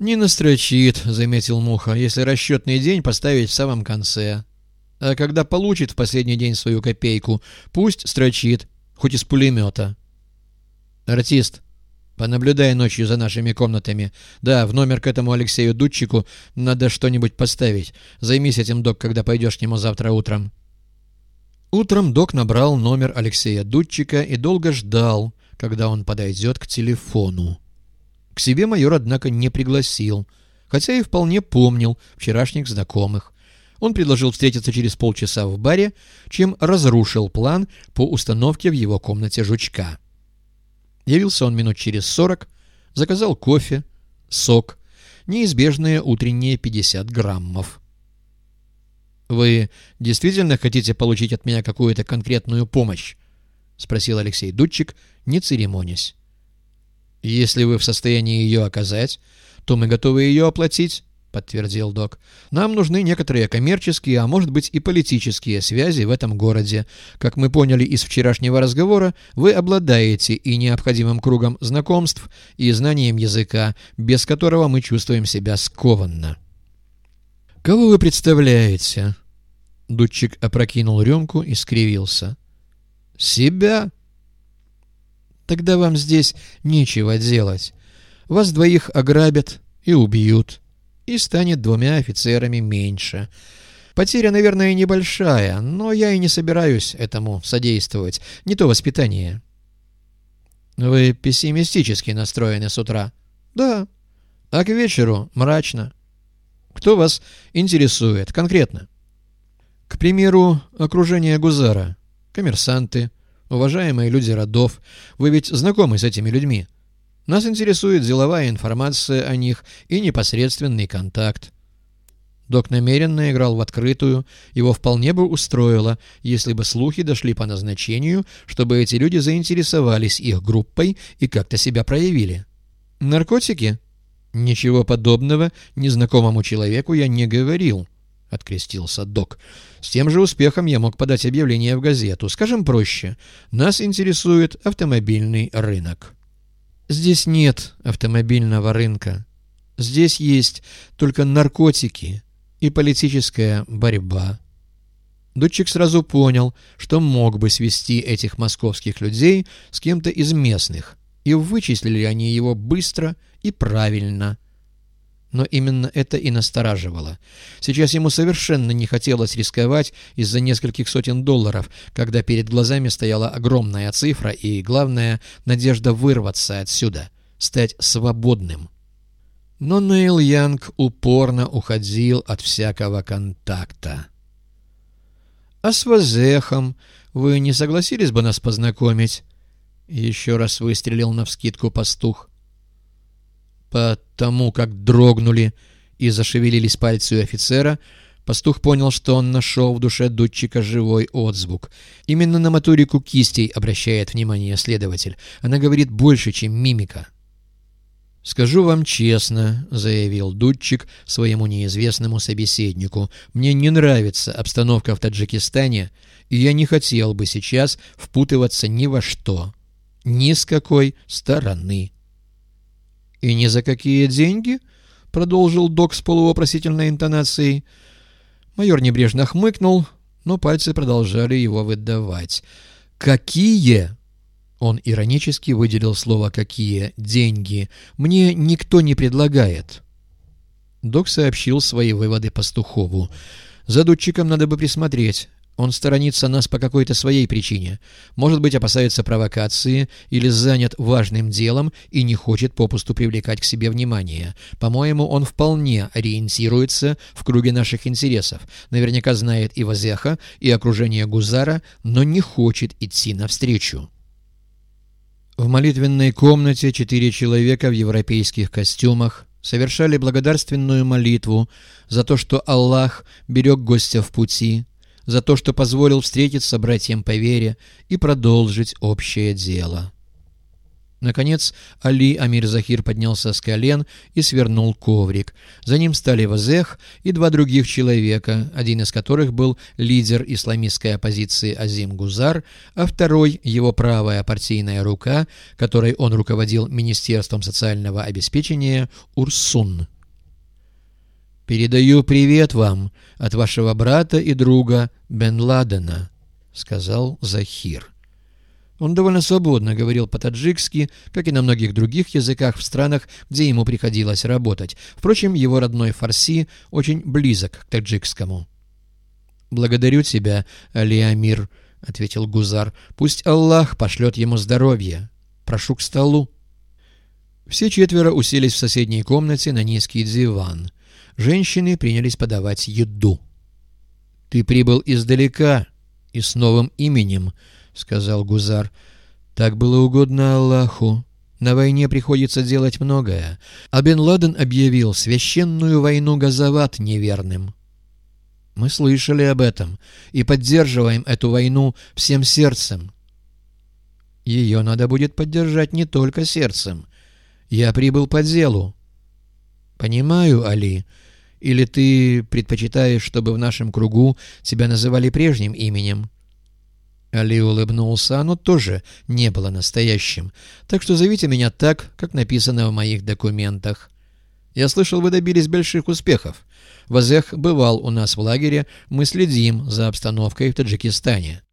«Не настрочит», — заметил Муха, — «если расчетный день поставить в самом конце. А когда получит в последний день свою копейку, пусть строчит, хоть из пулемета». «Артист, понаблюдай ночью за нашими комнатами. Да, в номер к этому Алексею Дудчику надо что-нибудь поставить. Займись этим, док, когда пойдешь к нему завтра утром». Утром док набрал номер Алексея Дудчика и долго ждал, когда он подойдет к телефону. К себе майор, однако, не пригласил, хотя и вполне помнил вчерашних знакомых. Он предложил встретиться через полчаса в баре, чем разрушил план по установке в его комнате жучка. Явился он минут через сорок, заказал кофе, сок, неизбежные утренние 50 граммов. «Вы действительно хотите получить от меня какую-то конкретную помощь?» — спросил Алексей Дудчик, не церемонясь. «Если вы в состоянии ее оказать, то мы готовы ее оплатить», — подтвердил док. «Нам нужны некоторые коммерческие, а может быть и политические связи в этом городе. Как мы поняли из вчерашнего разговора, вы обладаете и необходимым кругом знакомств, и знанием языка, без которого мы чувствуем себя скованно». «Кого вы представляете?» Дудчик опрокинул рюмку и скривился. «Себя?» Тогда вам здесь нечего делать. Вас двоих ограбят и убьют, и станет двумя офицерами меньше. Потеря, наверное, небольшая, но я и не собираюсь этому содействовать. Не то воспитание. Вы пессимистически настроены с утра. Да. А к вечеру мрачно. Кто вас интересует конкретно? К примеру, окружение Гузара, коммерсанты, уважаемые люди родов, вы ведь знакомы с этими людьми. Нас интересует деловая информация о них и непосредственный контакт. Док намеренно играл в открытую, его вполне бы устроило, если бы слухи дошли по назначению, чтобы эти люди заинтересовались их группой и как-то себя проявили. Наркотики? Ничего подобного незнакомому человеку я не говорил. — открестился док. «С тем же успехом я мог подать объявление в газету. Скажем проще, нас интересует автомобильный рынок». «Здесь нет автомобильного рынка. Здесь есть только наркотики и политическая борьба». Дудчик сразу понял, что мог бы свести этих московских людей с кем-то из местных, и вычислили они его быстро и правильно – но именно это и настораживало. Сейчас ему совершенно не хотелось рисковать из-за нескольких сотен долларов, когда перед глазами стояла огромная цифра и, главное, надежда вырваться отсюда, стать свободным. Но Нейл Янг упорно уходил от всякого контакта. «А с Вазехом вы не согласились бы нас познакомить?» Еще раз выстрелил навскидку пастух. По тому, как дрогнули и зашевелились пальцы у офицера, пастух понял, что он нашел в душе дудчика живой отзвук. Именно на моторику кистей обращает внимание следователь. Она говорит больше, чем мимика. «Скажу вам честно», — заявил Дудчик своему неизвестному собеседнику, «мне не нравится обстановка в Таджикистане, и я не хотел бы сейчас впутываться ни во что, ни с какой стороны». «И ни за какие деньги?» — продолжил док с полувопросительной интонацией. Майор небрежно хмыкнул, но пальцы продолжали его выдавать. «Какие?» Он иронически выделил слово «какие» — «деньги». «Мне никто не предлагает». Док сообщил свои выводы пастухову. «За дудчиком надо бы присмотреть. Он сторонится нас по какой-то своей причине. Может быть, опасается провокации или занят важным делом и не хочет попусту привлекать к себе внимание. По-моему, он вполне ориентируется в круге наших интересов. Наверняка знает и Вазеха, и окружение Гузара, но не хочет идти навстречу. В молитвенной комнате четыре человека в европейских костюмах совершали благодарственную молитву за то, что Аллах берег гостя в пути, за то, что позволил встретиться братьям по вере и продолжить общее дело. Наконец, Али Амир Захир поднялся с колен и свернул коврик. За ним стали Вазех и два других человека, один из которых был лидер исламистской оппозиции Азим Гузар, а второй — его правая партийная рука, которой он руководил Министерством социального обеспечения Урсун. «Передаю привет вам от вашего брата и друга Бен Ладена», — сказал Захир. Он довольно свободно говорил по-таджикски, как и на многих других языках в странах, где ему приходилось работать. Впрочем, его родной фарси очень близок к таджикскому. «Благодарю тебя, Али Амир», — ответил Гузар. «Пусть Аллах пошлет ему здоровье. Прошу к столу». Все четверо уселись в соседней комнате на низкий диван. Женщины принялись подавать еду. «Ты прибыл издалека и с новым именем», — сказал Гузар. «Так было угодно Аллаху. На войне приходится делать многое. А Бен Ладен объявил священную войну Газават неверным». «Мы слышали об этом и поддерживаем эту войну всем сердцем». «Ее надо будет поддержать не только сердцем. Я прибыл по делу». «Понимаю, Али. Или ты предпочитаешь, чтобы в нашем кругу тебя называли прежним именем?» Али улыбнулся, оно тоже не было настоящим, так что зовите меня так, как написано в моих документах. Я слышал, вы добились больших успехов. Вазех бывал у нас в лагере, мы следим за обстановкой в Таджикистане.